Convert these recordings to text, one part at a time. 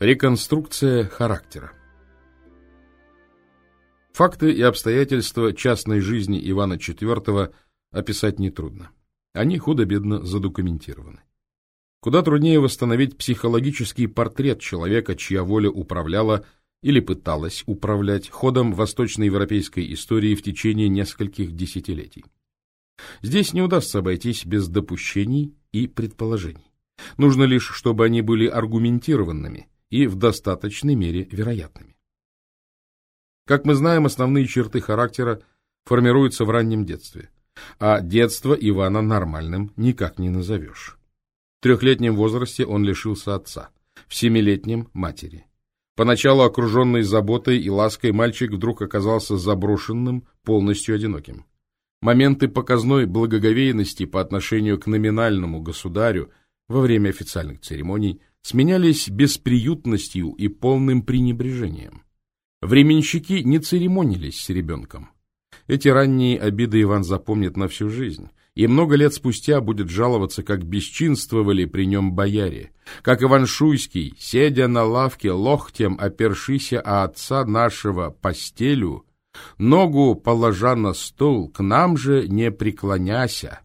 Реконструкция характера Факты и обстоятельства частной жизни Ивана IV описать нетрудно. Они худо-бедно задокументированы. Куда труднее восстановить психологический портрет человека, чья воля управляла или пыталась управлять ходом восточноевропейской истории в течение нескольких десятилетий. Здесь не удастся обойтись без допущений и предположений. Нужно лишь, чтобы они были аргументированными и в достаточной мере вероятными. Как мы знаем, основные черты характера формируются в раннем детстве, а детство Ивана нормальным никак не назовешь. В трехлетнем возрасте он лишился отца, в семилетнем – матери. Поначалу окруженный заботой и лаской мальчик вдруг оказался заброшенным, полностью одиноким. Моменты показной благоговейности по отношению к номинальному государю во время официальных церемоний сменялись бесприютностью и полным пренебрежением. Временщики не церемонились с ребенком. Эти ранние обиды Иван запомнит на всю жизнь, и много лет спустя будет жаловаться, как бесчинствовали при нем бояре, как Иван Шуйский, седя на лавке, лохтем опершися о отца нашего постелю, ногу положа на стол, к нам же не преклоняся.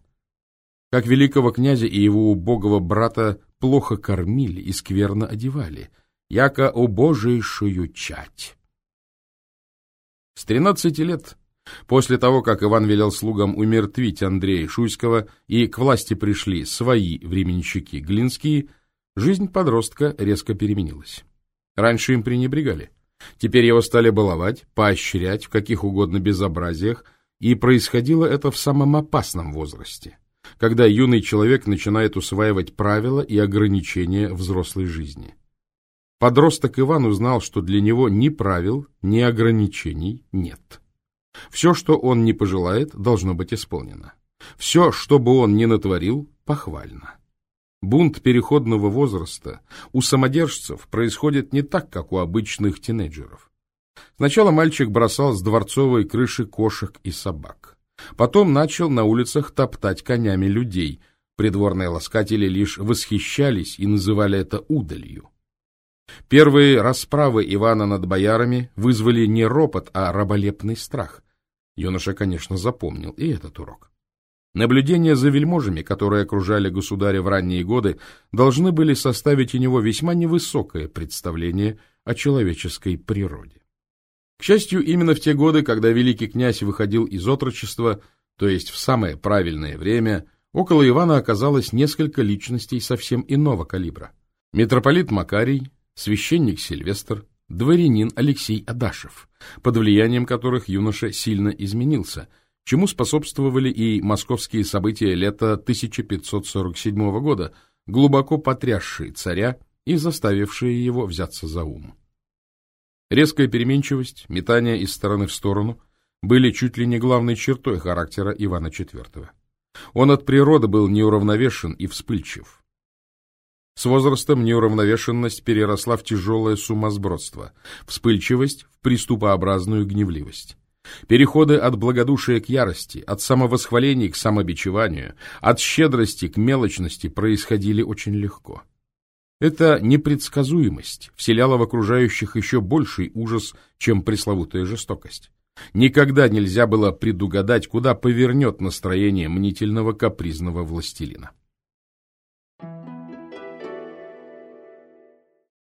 Как великого князя и его убогого брата плохо кормили и скверно одевали, яко убожейшую чать. С тринадцати лет, после того, как Иван велел слугам умертвить Андрея Шуйского и к власти пришли свои временщики Глинские, жизнь подростка резко переменилась. Раньше им пренебрегали. Теперь его стали баловать, поощрять в каких угодно безобразиях, и происходило это в самом опасном возрасте, когда юный человек начинает усваивать правила и ограничения взрослой жизни. Подросток Иван узнал, что для него ни правил, ни ограничений нет. Все, что он не пожелает, должно быть исполнено. Все, что бы он ни натворил, похвально. Бунт переходного возраста у самодержцев происходит не так, как у обычных тинейджеров. Сначала мальчик бросал с дворцовой крыши кошек и собак. Потом начал на улицах топтать конями людей. Придворные ласкатели лишь восхищались и называли это удалью. Первые расправы Ивана над боярами вызвали не ропот, а раболепный страх. Юноша, конечно, запомнил и этот урок. Наблюдения за вельможами, которые окружали государя в ранние годы, должны были составить у него весьма невысокое представление о человеческой природе. К счастью, именно в те годы, когда великий князь выходил из отрочества, то есть в самое правильное время, около Ивана оказалось несколько личностей совсем иного калибра. Митрополит Макарий, священник Сильвестр, дворянин Алексей Адашев, под влиянием которых юноша сильно изменился – чему способствовали и московские события лета 1547 года, глубоко потрясшие царя и заставившие его взяться за ум. Резкая переменчивость, метание из стороны в сторону были чуть ли не главной чертой характера Ивана IV. Он от природы был неуравновешен и вспыльчив. С возрастом неуравновешенность переросла в тяжелое сумасбродство, вспыльчивость в приступообразную гневливость. Переходы от благодушия к ярости, от самовосхваления к самобичеванию, от щедрости к мелочности происходили очень легко. Эта непредсказуемость вселяла в окружающих еще больший ужас, чем пресловутая жестокость. Никогда нельзя было предугадать, куда повернет настроение мнительного капризного властелина.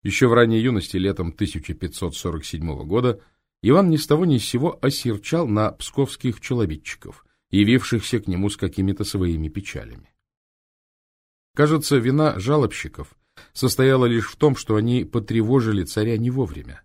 Еще в ранней юности, летом 1547 года, Иван ни с того ни с сего осерчал на псковских челобитчиков, явившихся к нему с какими-то своими печалями. Кажется, вина жалобщиков состояла лишь в том, что они потревожили царя не вовремя.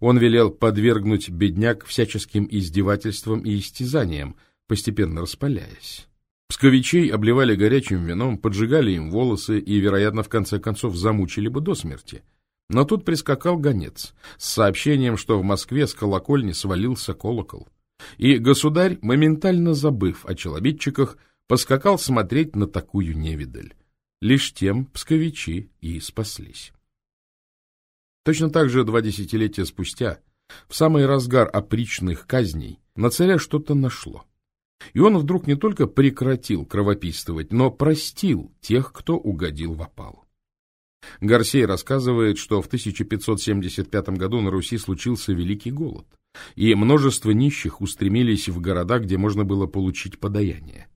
Он велел подвергнуть бедняк всяческим издевательствам и истязаниям, постепенно распаляясь. Псковичей обливали горячим вином, поджигали им волосы и, вероятно, в конце концов замучили бы до смерти — но тут прискакал гонец с сообщением, что в Москве с колокольни свалился колокол. И государь, моментально забыв о челобитчиках, поскакал смотреть на такую невидаль. Лишь тем псковичи и спаслись. Точно так же два десятилетия спустя, в самый разгар опричных казней, на царя что-то нашло. И он вдруг не только прекратил кровопийствовать, но простил тех, кто угодил в опалу. Гарсей рассказывает, что в 1575 году на Руси случился Великий голод, и множество нищих устремились в города, где можно было получить подаяние.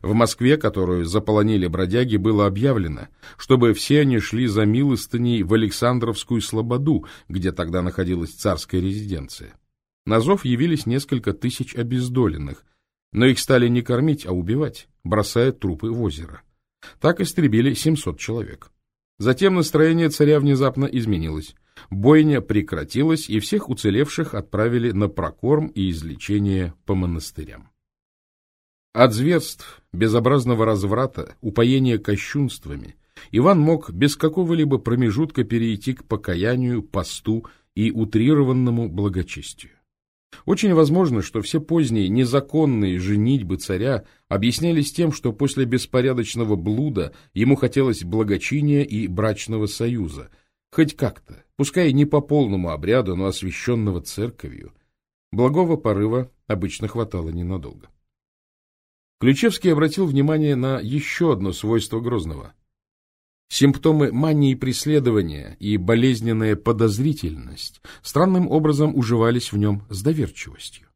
В Москве, которую заполонили бродяги, было объявлено, чтобы все они шли за милостыней в Александровскую Слободу, где тогда находилась царская резиденция. На зов явились несколько тысяч обездоленных, но их стали не кормить, а убивать, бросая трупы в озеро. Так истребили 700 человек. Затем настроение царя внезапно изменилось. Бойня прекратилась, и всех уцелевших отправили на прокорм и излечение по монастырям. От зверств, безобразного разврата, упоения кощунствами Иван мог без какого-либо промежутка перейти к покаянию, посту и утрированному благочестию. Очень возможно, что все поздние незаконные женитьбы царя объяснялись тем, что после беспорядочного блуда ему хотелось благочиния и брачного союза, хоть как-то, пускай не по полному обряду, но освященного церковью. Благого порыва обычно хватало ненадолго. Ключевский обратил внимание на еще одно свойство Грозного. Симптомы мании преследования и болезненная подозрительность странным образом уживались в нем с доверчивостью.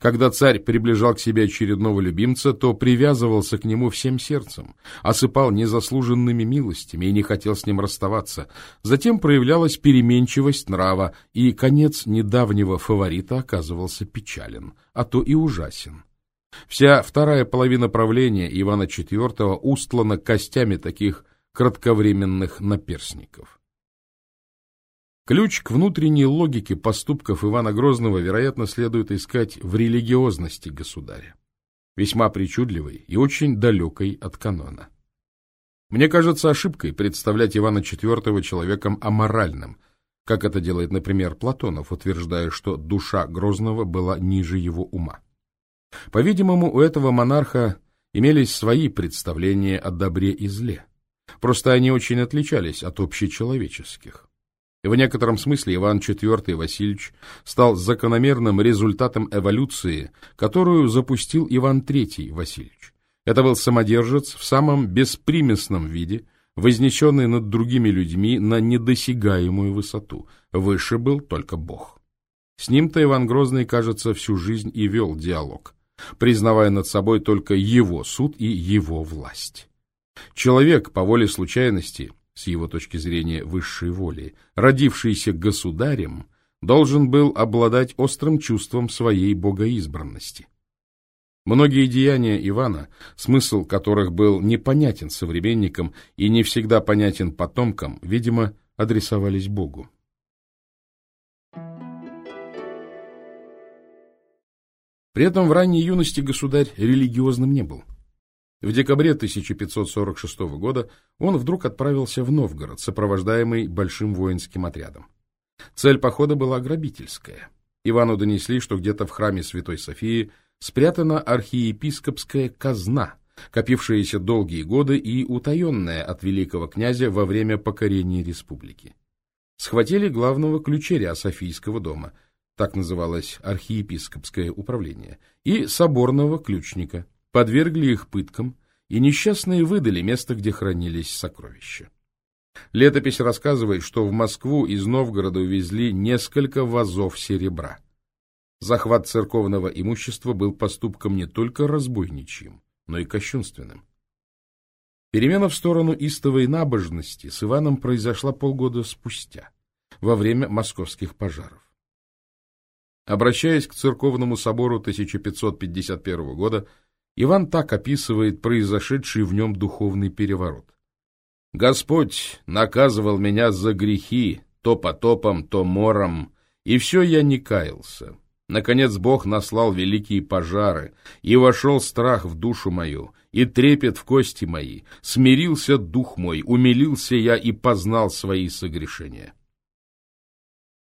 Когда царь приближал к себе очередного любимца, то привязывался к нему всем сердцем, осыпал незаслуженными милостями и не хотел с ним расставаться. Затем проявлялась переменчивость нрава, и конец недавнего фаворита оказывался печален, а то и ужасен. Вся вторая половина правления Ивана IV устлана костями таких кратковременных наперсников. Ключ к внутренней логике поступков Ивана Грозного, вероятно, следует искать в религиозности государя, весьма причудливой и очень далекой от канона. Мне кажется ошибкой представлять Ивана IV человеком аморальным, как это делает, например, Платонов, утверждая, что душа Грозного была ниже его ума. По-видимому, у этого монарха имелись свои представления о добре и зле. Просто они очень отличались от общечеловеческих. В некотором смысле Иван IV Васильевич стал закономерным результатом эволюции, которую запустил Иван III Васильевич. Это был самодержец в самом беспримесном виде, вознесенный над другими людьми на недосягаемую высоту. Выше был только Бог. С ним-то Иван Грозный, кажется, всю жизнь и вел диалог признавая над собой только его суд и его власть. Человек по воле случайности, с его точки зрения высшей воли, родившийся государем, должен был обладать острым чувством своей богоизбранности. Многие деяния Ивана, смысл которых был непонятен современникам и не всегда понятен потомкам, видимо, адресовались Богу. При этом в ранней юности государь религиозным не был. В декабре 1546 года он вдруг отправился в Новгород, сопровождаемый большим воинским отрядом. Цель похода была грабительская. Ивану донесли, что где-то в храме Святой Софии спрятана архиепископская казна, копившаяся долгие годы и утаенная от великого князя во время покорения республики. Схватили главного ключеря Софийского дома – так называлось архиепископское управление, и соборного ключника, подвергли их пыткам, и несчастные выдали место, где хранились сокровища. Летопись рассказывает, что в Москву из Новгорода увезли несколько вазов серебра. Захват церковного имущества был поступком не только разбойничьим, но и кощунственным. Перемена в сторону истовой набожности с Иваном произошла полгода спустя, во время московских пожаров. Обращаясь к церковному собору 1551 года, Иван так описывает произошедший в нем духовный переворот. «Господь наказывал меня за грехи, то потопом, то мором, и все я не каялся. Наконец Бог наслал великие пожары, и вошел страх в душу мою, и трепет в кости мои, смирился дух мой, умилился я и познал свои согрешения».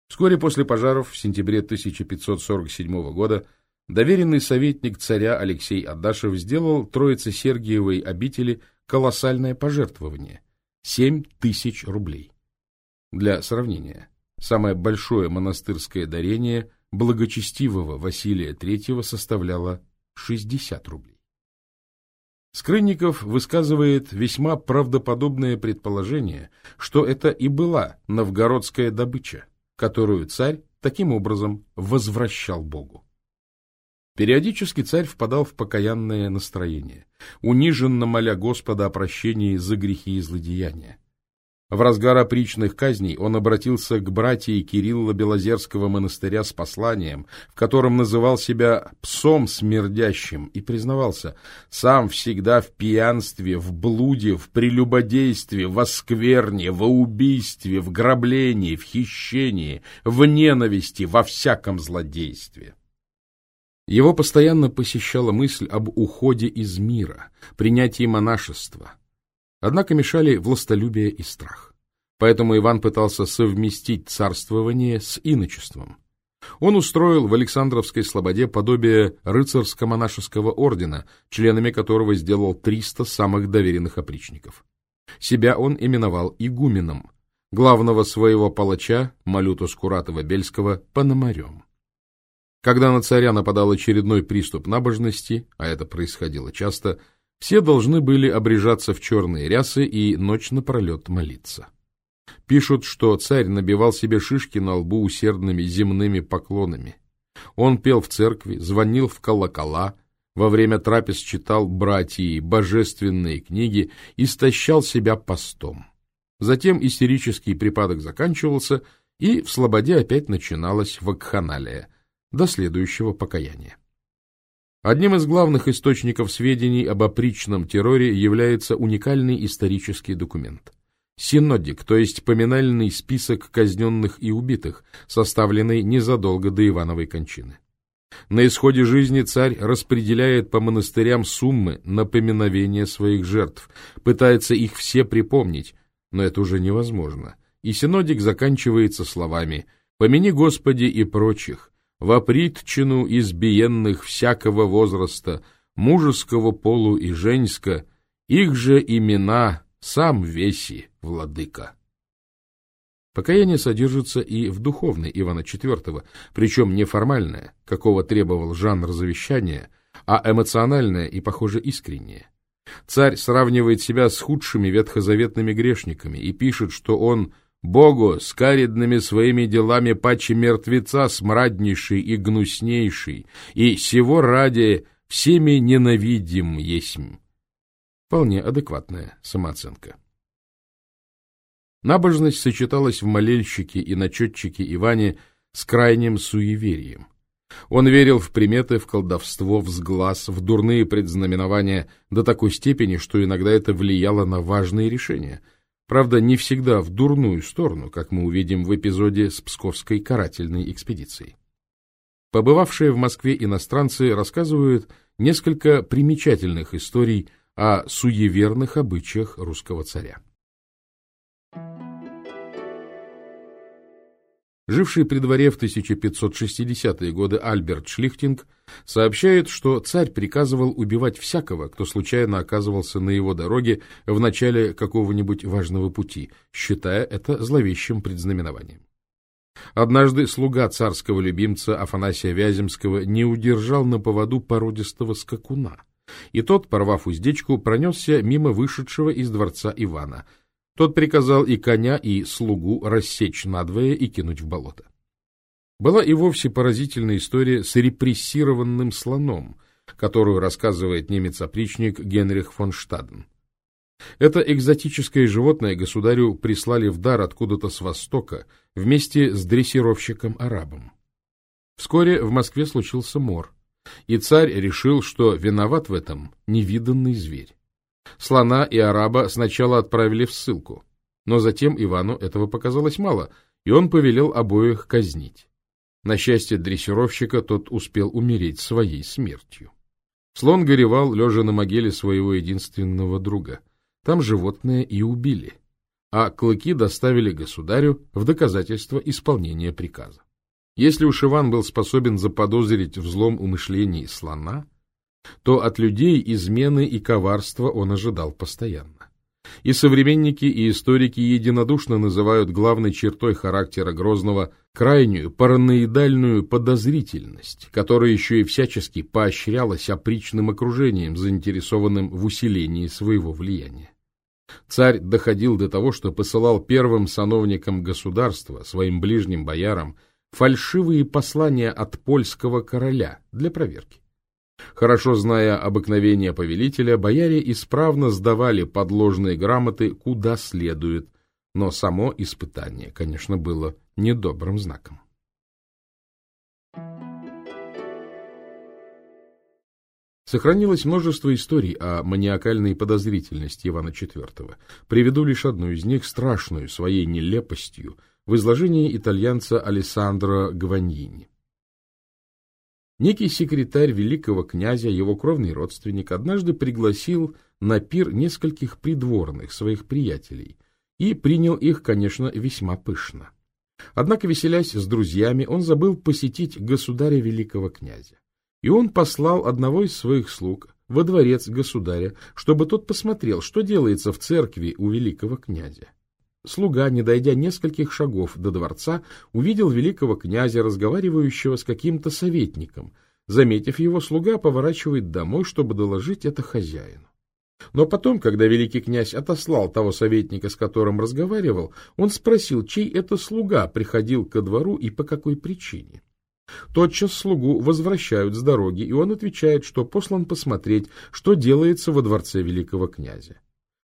Вскоре после пожаров в сентябре 1547 года доверенный советник царя Алексей Адашев сделал Троице Сергиевой обители колоссальное пожертвование – 7 тысяч рублей. Для сравнения, самое большое монастырское дарение благочестивого Василия III составляло 60 рублей. Скрынников высказывает весьма правдоподобное предположение, что это и была новгородская добыча, которую царь таким образом возвращал Богу. Периодически царь впадал в покаянное настроение, униженно моля Господа о прощении за грехи и злодеяния. В разгар опричных казней он обратился к братьям Кирилла Белозерского монастыря с посланием, в котором называл себя «псом смердящим» и признавался «сам всегда в пьянстве, в блуде, в прелюбодействе, в оскверне, в убийстве, в граблении, в хищении, в ненависти, во всяком злодействе». Его постоянно посещала мысль об уходе из мира, принятии монашества – Однако мешали властолюбие и страх. Поэтому Иван пытался совместить царствование с иночеством. Он устроил в Александровской слободе подобие рыцарско-монашеского ордена, членами которого сделал 300 самых доверенных опричников. Себя он именовал игуменом, главного своего палача, Малюту Скуратова-Бельского, пономарем. Когда на царя нападал очередной приступ набожности, а это происходило часто, все должны были обрежаться в черные рясы и ночь напролет молиться. Пишут, что царь набивал себе шишки на лбу усердными земными поклонами. Он пел в церкви, звонил в колокола, во время трапез читал братьи божественные книги, и истощал себя постом. Затем истерический припадок заканчивался, и в слободе опять начиналась вакханалия до следующего покаяния. Одним из главных источников сведений об опричном терроре является уникальный исторический документ. Синодик, то есть поминальный список казненных и убитых, составленный незадолго до Ивановой кончины. На исходе жизни царь распределяет по монастырям суммы на поминовение своих жертв, пытается их все припомнить, но это уже невозможно. И синодик заканчивается словами «Помяни Господи и прочих, во притчину избиенных всякого возраста, мужеского полу и женьска, их же имена сам веси, владыка. Покаяние содержится и в духовной Ивана IV, причем не формальное, какого требовал жанр завещания, а эмоциональное и, похоже, искреннее. Царь сравнивает себя с худшими ветхозаветными грешниками и пишет, что он Богу с каридными своими делами паче мертвеца смраднейший и гнуснейший, и сего ради всеми ненавидим есмь. Вполне адекватная самооценка. Набожность сочеталась в молельщике и начетчике Иване с крайним суеверием. Он верил в приметы, в колдовство, в сглаз, в дурные предзнаменования до такой степени, что иногда это влияло на важные решения — Правда, не всегда в дурную сторону, как мы увидим в эпизоде с Псковской карательной экспедицией. Побывавшие в Москве иностранцы рассказывают несколько примечательных историй о суеверных обычаях русского царя. Живший при дворе в 1560-е годы Альберт Шлихтинг сообщает, что царь приказывал убивать всякого, кто случайно оказывался на его дороге в начале какого-нибудь важного пути, считая это зловещим предзнаменованием. Однажды слуга царского любимца Афанасия Вяземского не удержал на поводу породистого скакуна, и тот, порвав уздечку, пронесся мимо вышедшего из дворца Ивана – тот приказал и коня, и слугу рассечь надвое и кинуть в болото. Была и вовсе поразительная история с репрессированным слоном, которую рассказывает немец-опричник Генрих фон Штаден. Это экзотическое животное государю прислали в дар откуда-то с востока вместе с дрессировщиком-арабом. Вскоре в Москве случился мор, и царь решил, что виноват в этом невиданный зверь. Слона и араба сначала отправили в ссылку, но затем Ивану этого показалось мало, и он повелел обоих казнить. На счастье дрессировщика тот успел умереть своей смертью. Слон горевал, лежа на могиле своего единственного друга. Там животное и убили, а клыки доставили государю в доказательство исполнения приказа. Если уж Иван был способен заподозрить в злом слона, то от людей измены и коварства он ожидал постоянно. И современники, и историки единодушно называют главной чертой характера Грозного крайнюю параноидальную подозрительность, которая еще и всячески поощрялась опричным окружением, заинтересованным в усилении своего влияния. Царь доходил до того, что посылал первым сановникам государства, своим ближним боярам, фальшивые послания от польского короля для проверки. Хорошо зная обыкновение повелителя, бояре исправно сдавали подложные грамоты куда следует, но само испытание, конечно, было недобрым знаком. Сохранилось множество историй о маниакальной подозрительности Ивана IV. Приведу лишь одну из них, страшную своей нелепостью, в изложении итальянца Алессандро Гваньини. Некий секретарь великого князя, его кровный родственник, однажды пригласил на пир нескольких придворных своих приятелей и принял их, конечно, весьма пышно. Однако, веселясь с друзьями, он забыл посетить государя великого князя. И он послал одного из своих слуг во дворец государя, чтобы тот посмотрел, что делается в церкви у великого князя. Слуга, не дойдя нескольких шагов до дворца, увидел великого князя, разговаривающего с каким-то советником. Заметив его, слуга поворачивает домой, чтобы доложить это хозяину. Но потом, когда великий князь отослал того советника, с которым разговаривал, он спросил, чей это слуга приходил ко двору и по какой причине. Тотчас слугу возвращают с дороги, и он отвечает, что послан посмотреть, что делается во дворце великого князя.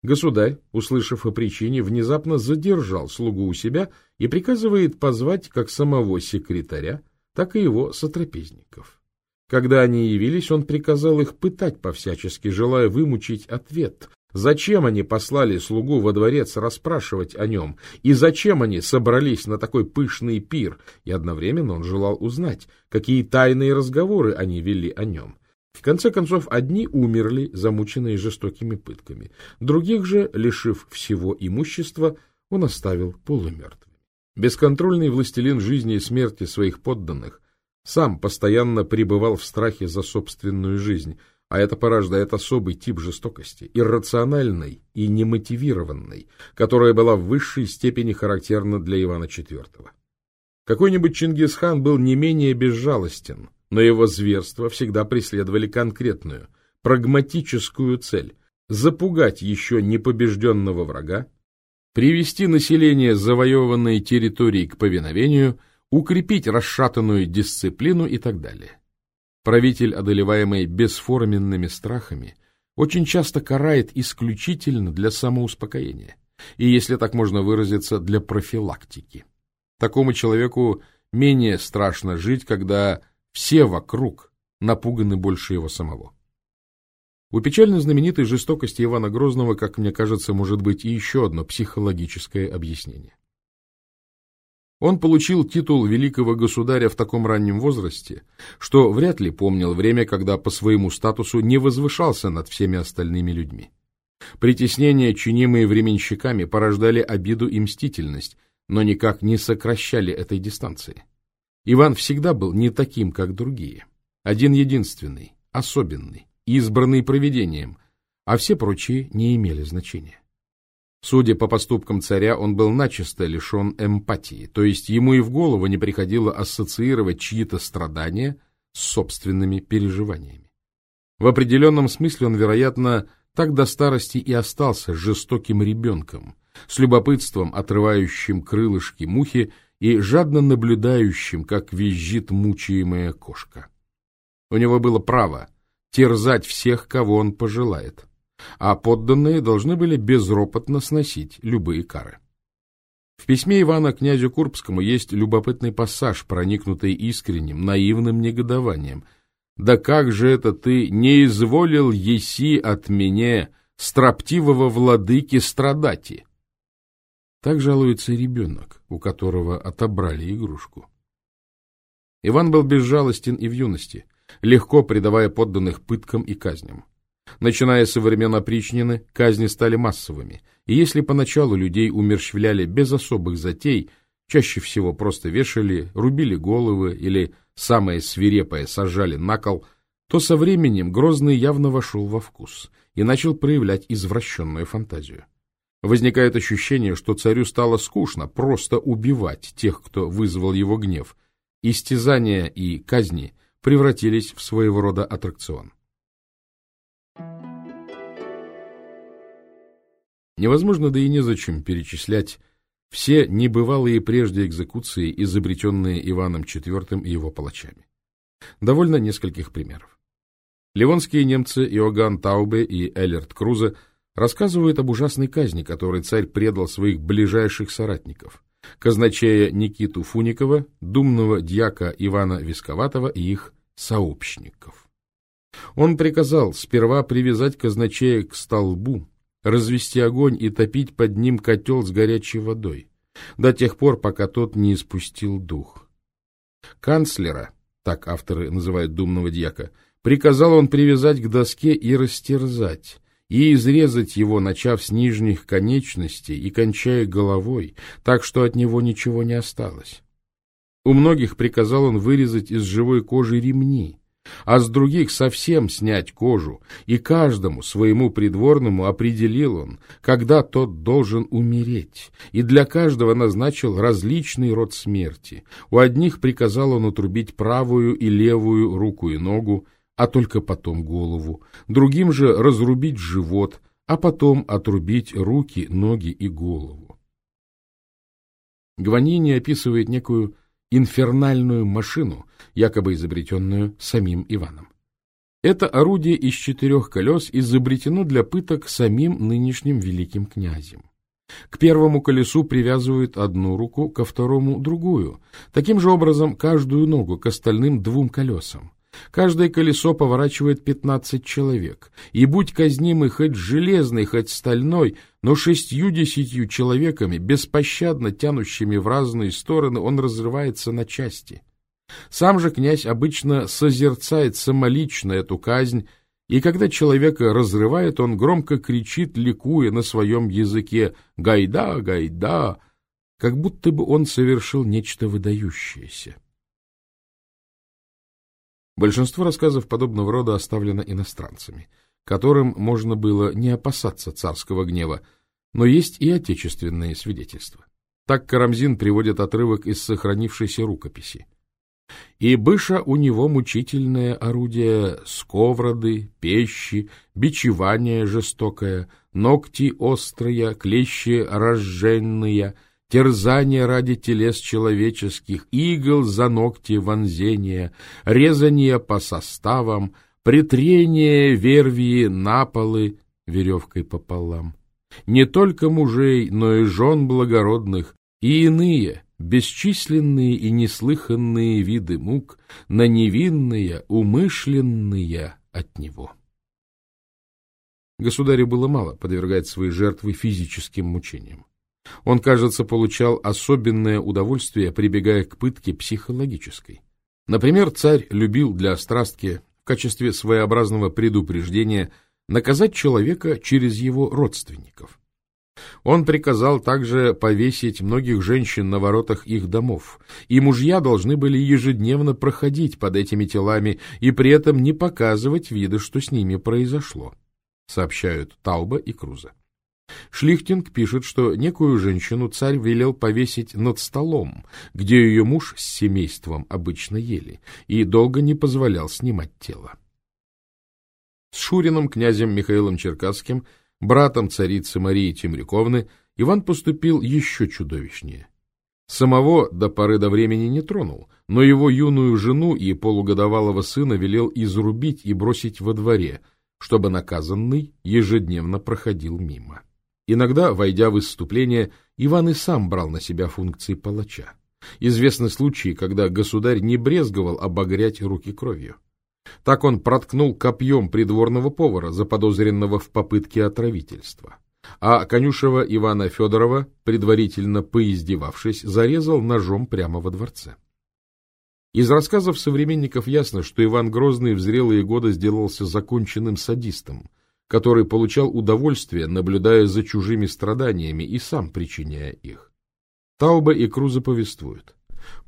Государь, услышав о причине, внезапно задержал слугу у себя и приказывает позвать как самого секретаря, так и его сотрапезников. Когда они явились, он приказал их пытать по-всячески, желая вымучить ответ, Зачем они послали слугу во дворец расспрашивать о нем? И зачем они собрались на такой пышный пир? И одновременно он желал узнать, какие тайные разговоры они вели о нем. В конце концов, одни умерли, замученные жестокими пытками. Других же, лишив всего имущества, он оставил полумертвыми. Бесконтрольный властелин жизни и смерти своих подданных сам постоянно пребывал в страхе за собственную жизнь – а это порождает особый тип жестокости, иррациональной и немотивированной, которая была в высшей степени характерна для Ивана IV. Какой-нибудь Чингисхан был не менее безжалостен, но его зверства всегда преследовали конкретную, прагматическую цель – запугать еще непобежденного врага, привести население завоеванной территории к повиновению, укрепить расшатанную дисциплину и так далее. Правитель, одолеваемый бесформенными страхами, очень часто карает исключительно для самоуспокоения и, если так можно выразиться, для профилактики. Такому человеку менее страшно жить, когда все вокруг напуганы больше его самого. У печально знаменитой жестокости Ивана Грозного, как мне кажется, может быть и еще одно психологическое объяснение. Он получил титул великого государя в таком раннем возрасте, что вряд ли помнил время, когда по своему статусу не возвышался над всеми остальными людьми. Притеснения, чинимые временщиками, порождали обиду и мстительность, но никак не сокращали этой дистанции. Иван всегда был не таким, как другие. Один-единственный, особенный, избранный провидением, а все прочие не имели значения. Судя по поступкам царя, он был начисто лишен эмпатии, то есть ему и в голову не приходило ассоциировать чьи-то страдания с собственными переживаниями. В определенном смысле он, вероятно, так до старости и остался жестоким ребенком, с любопытством отрывающим крылышки мухи и жадно наблюдающим, как визжит мучаемая кошка. У него было право терзать всех, кого он пожелает, а подданные должны были безропотно сносить любые кары. В письме Ивана князю Курбскому есть любопытный пассаж, проникнутый искренним, наивным негодованием. «Да как же это ты не изволил еси от меня, строптивого владыки страдати?» Так жалуется ребенок, у которого отобрали игрушку. Иван был безжалостен и в юности, легко предавая подданных пыткам и казням. Начиная со времен опричнины, казни стали массовыми, и если поначалу людей умерщвляли без особых затей, чаще всего просто вешали, рубили головы или, самое свирепое, сажали на кол, то со временем Грозный явно вошел во вкус и начал проявлять извращенную фантазию. Возникает ощущение, что царю стало скучно просто убивать тех, кто вызвал его гнев. Истязания и казни превратились в своего рода аттракцион. Невозможно, да и незачем перечислять все небывалые прежде экзекуции, изобретенные Иваном IV и его палачами. Довольно нескольких примеров. Ливонские немцы Иоганн Таубе и Эллерт Крузе рассказывают об ужасной казни, которой царь предал своих ближайших соратников, казначея Никиту Фуникова, думного дьяка Ивана Висковатого и их сообщников. Он приказал сперва привязать казначея к столбу, развести огонь и топить под ним котел с горячей водой, до тех пор, пока тот не испустил дух. Канцлера, так авторы называют думного дьяка, приказал он привязать к доске и растерзать, и изрезать его, начав с нижних конечностей и кончая головой, так что от него ничего не осталось. У многих приказал он вырезать из живой кожи ремни, а с других совсем снять кожу, и каждому своему придворному определил он, когда тот должен умереть, и для каждого назначил различный род смерти. У одних приказал он отрубить правую и левую руку и ногу, а только потом голову, другим же разрубить живот, а потом отрубить руки, ноги и голову. Гванини описывает некую инфернальную машину, якобы изобретенную самим Иваном. Это орудие из четырех колес изобретено для пыток самим нынешним великим князем. К первому колесу привязывают одну руку, ко второму — другую. Таким же образом, каждую ногу к остальным двум колесам. Каждое колесо поворачивает пятнадцать человек, и будь казнимый хоть железный, хоть стальной, но шестью-десятью человеками, беспощадно тянущими в разные стороны, он разрывается на части. Сам же князь обычно созерцает самолично эту казнь, и когда человека разрывает, он громко кричит, ликуя на своем языке «Гайда, гайда!», как будто бы он совершил нечто выдающееся. Большинство рассказов подобного рода оставлено иностранцами, которым можно было не опасаться царского гнева, но есть и отечественные свидетельства. Так Карамзин приводит отрывок из сохранившейся рукописи. «И быша у него мучительное орудие, сковороды, пещи, бичевание жестокое, ногти острые, клещи разженные, терзание ради телес человеческих, игл за ногти вонзения, резание по составам, притрение вервии на полы веревкой пополам. Не только мужей, но и жен благородных, и иные, бесчисленные и неслыханные виды мук, на невинные, умышленные от него. Государю было мало подвергать свои жертвы физическим мучениям. Он, кажется, получал особенное удовольствие, прибегая к пытке психологической. Например, царь любил для острастки в качестве своеобразного предупреждения наказать человека через его родственников. Он приказал также повесить многих женщин на воротах их домов, и мужья должны были ежедневно проходить под этими телами и при этом не показывать вида, что с ними произошло, сообщают Тауба и Круза. Шлихтинг пишет, что некую женщину царь велел повесить над столом, где ее муж с семейством обычно ели, и долго не позволял снимать тело. С Шурином, князем Михаилом Черкасским, братом царицы Марии Темряковны, Иван поступил еще чудовищнее. Самого до поры до времени не тронул, но его юную жену и полугодовалого сына велел изрубить и бросить во дворе, чтобы наказанный ежедневно проходил мимо. Иногда, войдя в выступление, Иван и сам брал на себя функции палача. Известны случаи, когда государь не брезговал обогрять руки кровью. Так он проткнул копьем придворного повара, заподозренного в попытке отравительства. А конюшева Ивана Федорова, предварительно поиздевавшись, зарезал ножом прямо во дворце. Из рассказов современников ясно, что Иван Грозный в зрелые годы сделался законченным садистом, который получал удовольствие, наблюдая за чужими страданиями и сам причиняя их. Тауба и Круза повествуют.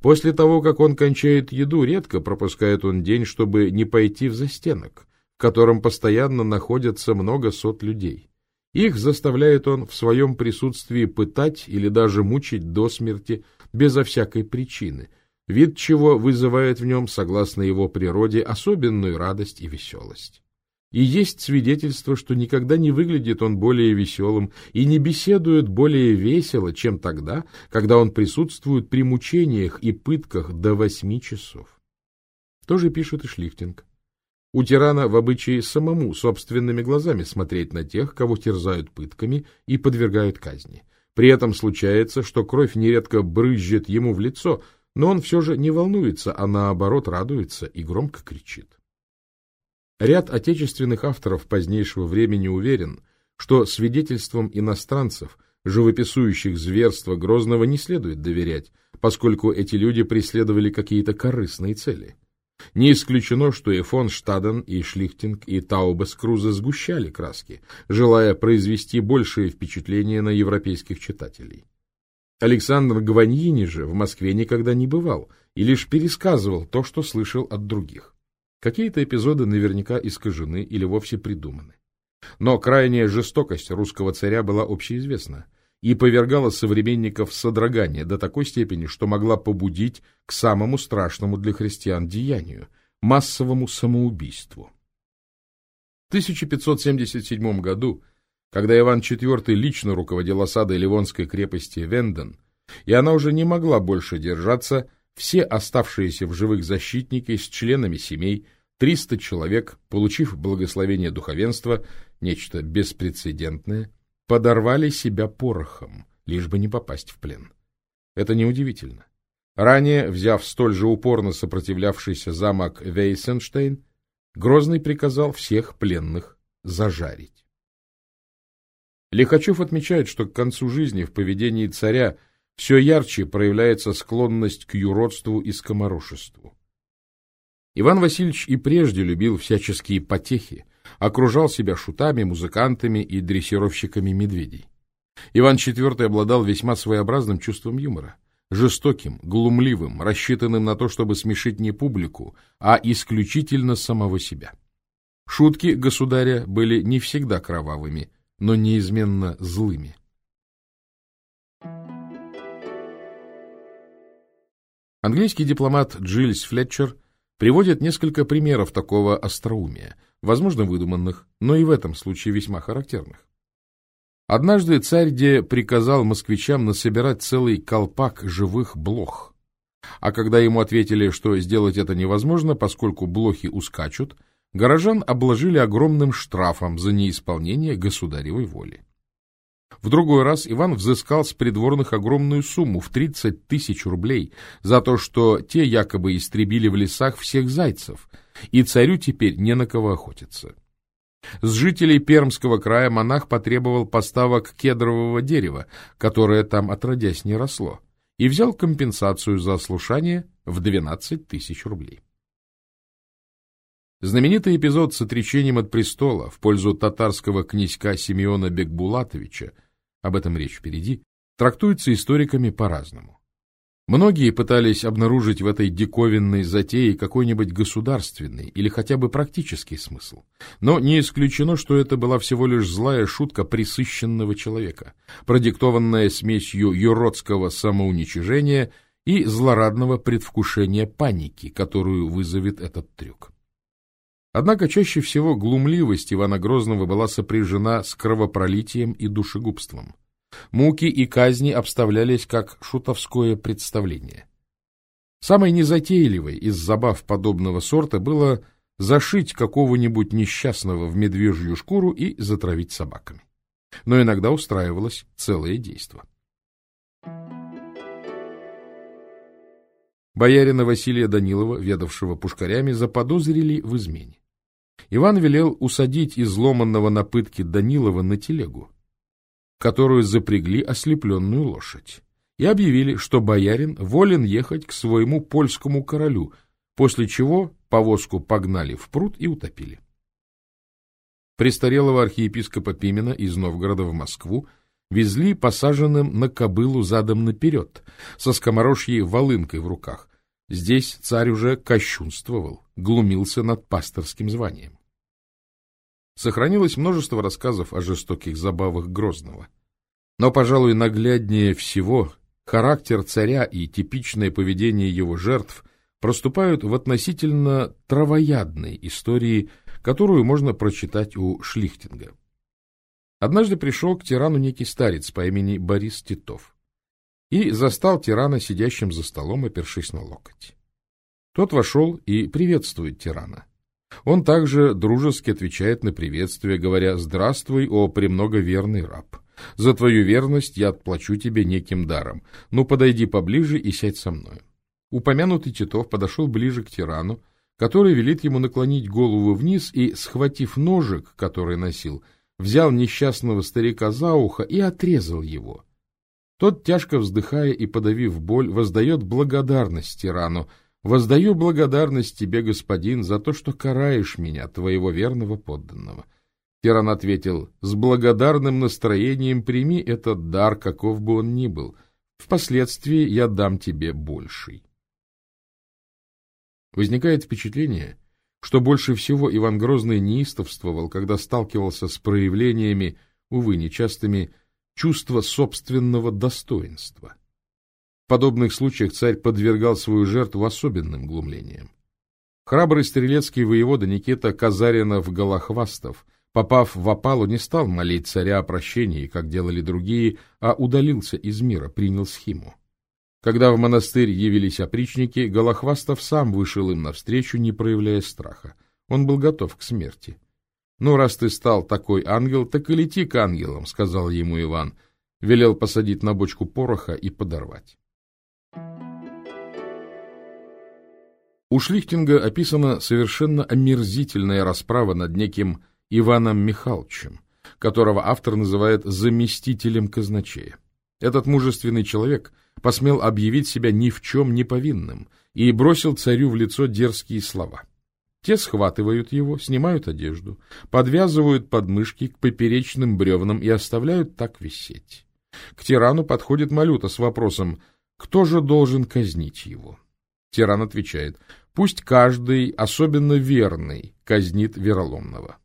После того, как он кончает еду, редко пропускает он день, чтобы не пойти в застенок, в котором постоянно находятся много сот людей. Их заставляет он в своем присутствии пытать или даже мучить до смерти безо всякой причины, вид чего вызывает в нем, согласно его природе, особенную радость и веселость. И есть свидетельство, что никогда не выглядит он более веселым и не беседует более весело, чем тогда, когда он присутствует при мучениях и пытках до восьми часов. Тоже пишет и Шлихтинг. У тирана в обычае самому собственными глазами смотреть на тех, кого терзают пытками и подвергают казни. При этом случается, что кровь нередко брызжет ему в лицо, но он все же не волнуется, а наоборот радуется и громко кричит. Ряд отечественных авторов позднейшего времени уверен, что свидетельствам иностранцев, живописующих зверства Грозного, не следует доверять, поскольку эти люди преследовали какие-то корыстные цели. Не исключено, что и фон Штаден, и Шлихтинг, и Таубес Круза сгущали краски, желая произвести большее впечатление на европейских читателей. Александр Гваньини же в Москве никогда не бывал и лишь пересказывал то, что слышал от других. Какие-то эпизоды наверняка искажены или вовсе придуманы. Но крайняя жестокость русского царя была общеизвестна и повергала современников в содрогание до такой степени, что могла побудить к самому страшному для христиан деянию – массовому самоубийству. В 1577 году, когда Иван IV лично руководил осадой Ливонской крепости Венден, и она уже не могла больше держаться, все оставшиеся в живых защитники с членами семей, 300 человек, получив благословение духовенства, нечто беспрецедентное – подорвали себя порохом, лишь бы не попасть в плен. Это неудивительно. Ранее, взяв столь же упорно сопротивлявшийся замок Вейсенштейн, Грозный приказал всех пленных зажарить. Лихачев отмечает, что к концу жизни в поведении царя все ярче проявляется склонность к юродству и скоморошеству. Иван Васильевич и прежде любил всяческие потехи, окружал себя шутами, музыкантами и дрессировщиками медведей. Иван IV обладал весьма своеобразным чувством юмора, жестоким, глумливым, рассчитанным на то, чтобы смешить не публику, а исключительно самого себя. Шутки государя были не всегда кровавыми, но неизменно злыми. Английский дипломат Джильс Флетчер приводит несколько примеров такого остроумия, возможно, выдуманных, но и в этом случае весьма характерных. Однажды царь Де приказал москвичам насобирать целый колпак живых блох. А когда ему ответили, что сделать это невозможно, поскольку блохи ускачут, горожан обложили огромным штрафом за неисполнение государевой воли. В другой раз Иван взыскал с придворных огромную сумму в 30 тысяч рублей за то, что те якобы истребили в лесах всех зайцев, и царю теперь не на кого охотиться. С жителей Пермского края монах потребовал поставок кедрового дерева, которое там отродясь не росло, и взял компенсацию за ослушание в 12 тысяч рублей. Знаменитый эпизод с отречением от престола в пользу татарского князька Симеона Бекбулатовича об этом речь впереди, трактуется историками по-разному. Многие пытались обнаружить в этой диковинной затее какой-нибудь государственный или хотя бы практический смысл. Но не исключено, что это была всего лишь злая шутка присыщенного человека, продиктованная смесью юродского самоуничижения и злорадного предвкушения паники, которую вызовет этот трюк. Однако чаще всего глумливость Ивана Грозного была сопряжена с кровопролитием и душегубством. Муки и казни обставлялись как шутовское представление. Самой незатейливой из забав подобного сорта было зашить какого-нибудь несчастного в медвежью шкуру и затравить собаками. Но иногда устраивалось целое действо. Боярина Василия Данилова, ведавшего пушкарями, заподозрили в измене. Иван велел усадить изломанного на пытке Данилова на телегу, которую запрягли ослепленную лошадь, и объявили, что боярин волен ехать к своему польскому королю, после чего повозку погнали в пруд и утопили. Престарелого архиепископа Пимена из Новгорода в Москву везли посаженным на кобылу задом наперед, со скоморожьей волынкой в руках, Здесь царь уже кощунствовал, глумился над пасторским званием. сохранилось множество рассказов о жестоких забавах Грозного. Но, пожалуй, нагляднее всего характер царя и типичное поведение его жертв проступают в относительно травоядной истории, которую можно прочитать у Шлихтинга. Однажды пришел к тирану некий старец по имени Борис Титов и застал тирана сидящим за столом, опершись на локоть. Тот вошел и приветствует тирана. Он также дружески отвечает на приветствие, говоря «Здравствуй, о премноговерный раб! За твою верность я отплачу тебе неким даром. Ну, подойди поближе и сядь со мною». Упомянутый Титов подошел ближе к тирану, который велит ему наклонить голову вниз и, схватив ножик, который носил, взял несчастного старика за ухо и отрезал его. Тот, тяжко вздыхая и подавив боль, воздает благодарность тирану, Воздаю благодарность тебе, господин, за то, что караешь меня, твоего верного подданного. Тиран ответил, с благодарным настроением прими этот дар, каков бы он ни был. Впоследствии я дам тебе больший. Возникает впечатление, что больше всего Иван Грозный неистовствовал, когда сталкивался с проявлениями, увы, нечастыми, чувства собственного достоинства подобных случаях царь подвергал свою жертву особенным глумлениям. Храбрый стрелецкий воевода Никита Казаринов-Голохвастов, попав в опалу, не стал молить царя о прощении, как делали другие, а удалился из мира, принял схиму. Когда в монастырь явились опричники, Голохвастов сам вышел им навстречу, не проявляя страха. Он был готов к смерти. «Ну, раз ты стал такой ангел, так и лети к ангелам», — сказал ему Иван. Велел посадить на бочку пороха и подорвать. У Шлихтинга описана совершенно омерзительная расправа над неким Иваном Михайловичем, которого автор называет заместителем казначея. Этот мужественный человек посмел объявить себя ни в чем не повинным и бросил царю в лицо дерзкие слова. Те схватывают его, снимают одежду, подвязывают подмышки к поперечным бревнам и оставляют так висеть. К тирану подходит Малюта с вопросом, кто же должен казнить его? Тиран отвечает, пусть каждый, особенно верный, казнит вероломного.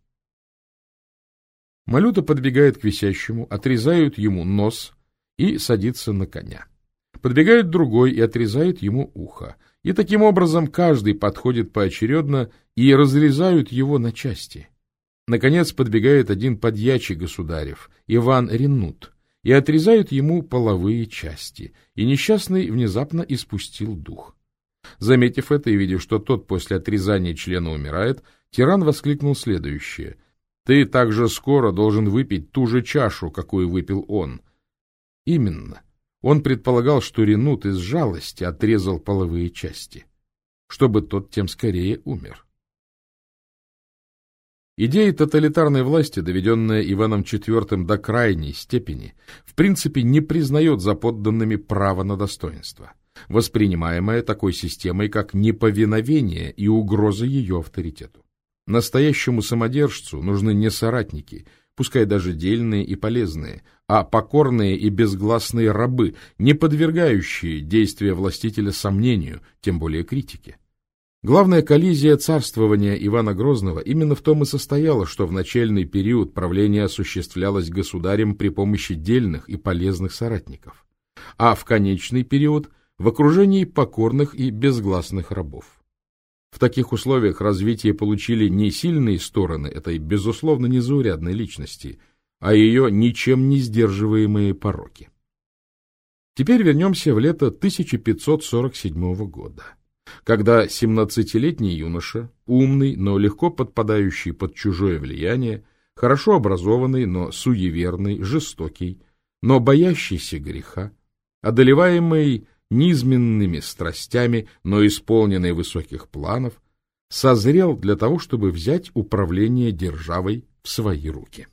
Малюта подбегает к висящему, отрезают ему нос и садится на коня. Подбегает другой и отрезает ему ухо. И таким образом каждый подходит поочередно и разрезают его на части. Наконец подбегает один подьячий государев, Иван Ренут, и отрезают ему половые части, и несчастный внезапно испустил дух. Заметив это и видя, что тот после отрезания члена умирает, тиран воскликнул следующее. «Ты так же скоро должен выпить ту же чашу, какую выпил он». Именно. Он предполагал, что Ренут из жалости отрезал половые части, чтобы тот тем скорее умер. Идея тоталитарной власти, доведенная Иваном IV до крайней степени, в принципе не признает за подданными право на достоинство воспринимаемое такой системой как неповиновение и угроза ее авторитету. Настоящему самодержцу нужны не соратники, пускай даже дельные и полезные, а покорные и безгласные рабы, не подвергающие действия властителя сомнению, тем более критике. Главная коллизия царствования Ивана Грозного именно в том и состояла, что в начальный период правление осуществлялось государем при помощи дельных и полезных соратников, а в конечный период в окружении покорных и безгласных рабов. В таких условиях развитие получили не сильные стороны этой, безусловно, незаурядной личности, а ее ничем не сдерживаемые пороки. Теперь вернемся в лето 1547 года, когда 17-летний юноша, умный, но легко подпадающий под чужое влияние, хорошо образованный, но суеверный, жестокий, но боящийся греха, одолеваемый низменными страстями, но исполненный высоких планов, созрел для того, чтобы взять управление державой в свои руки.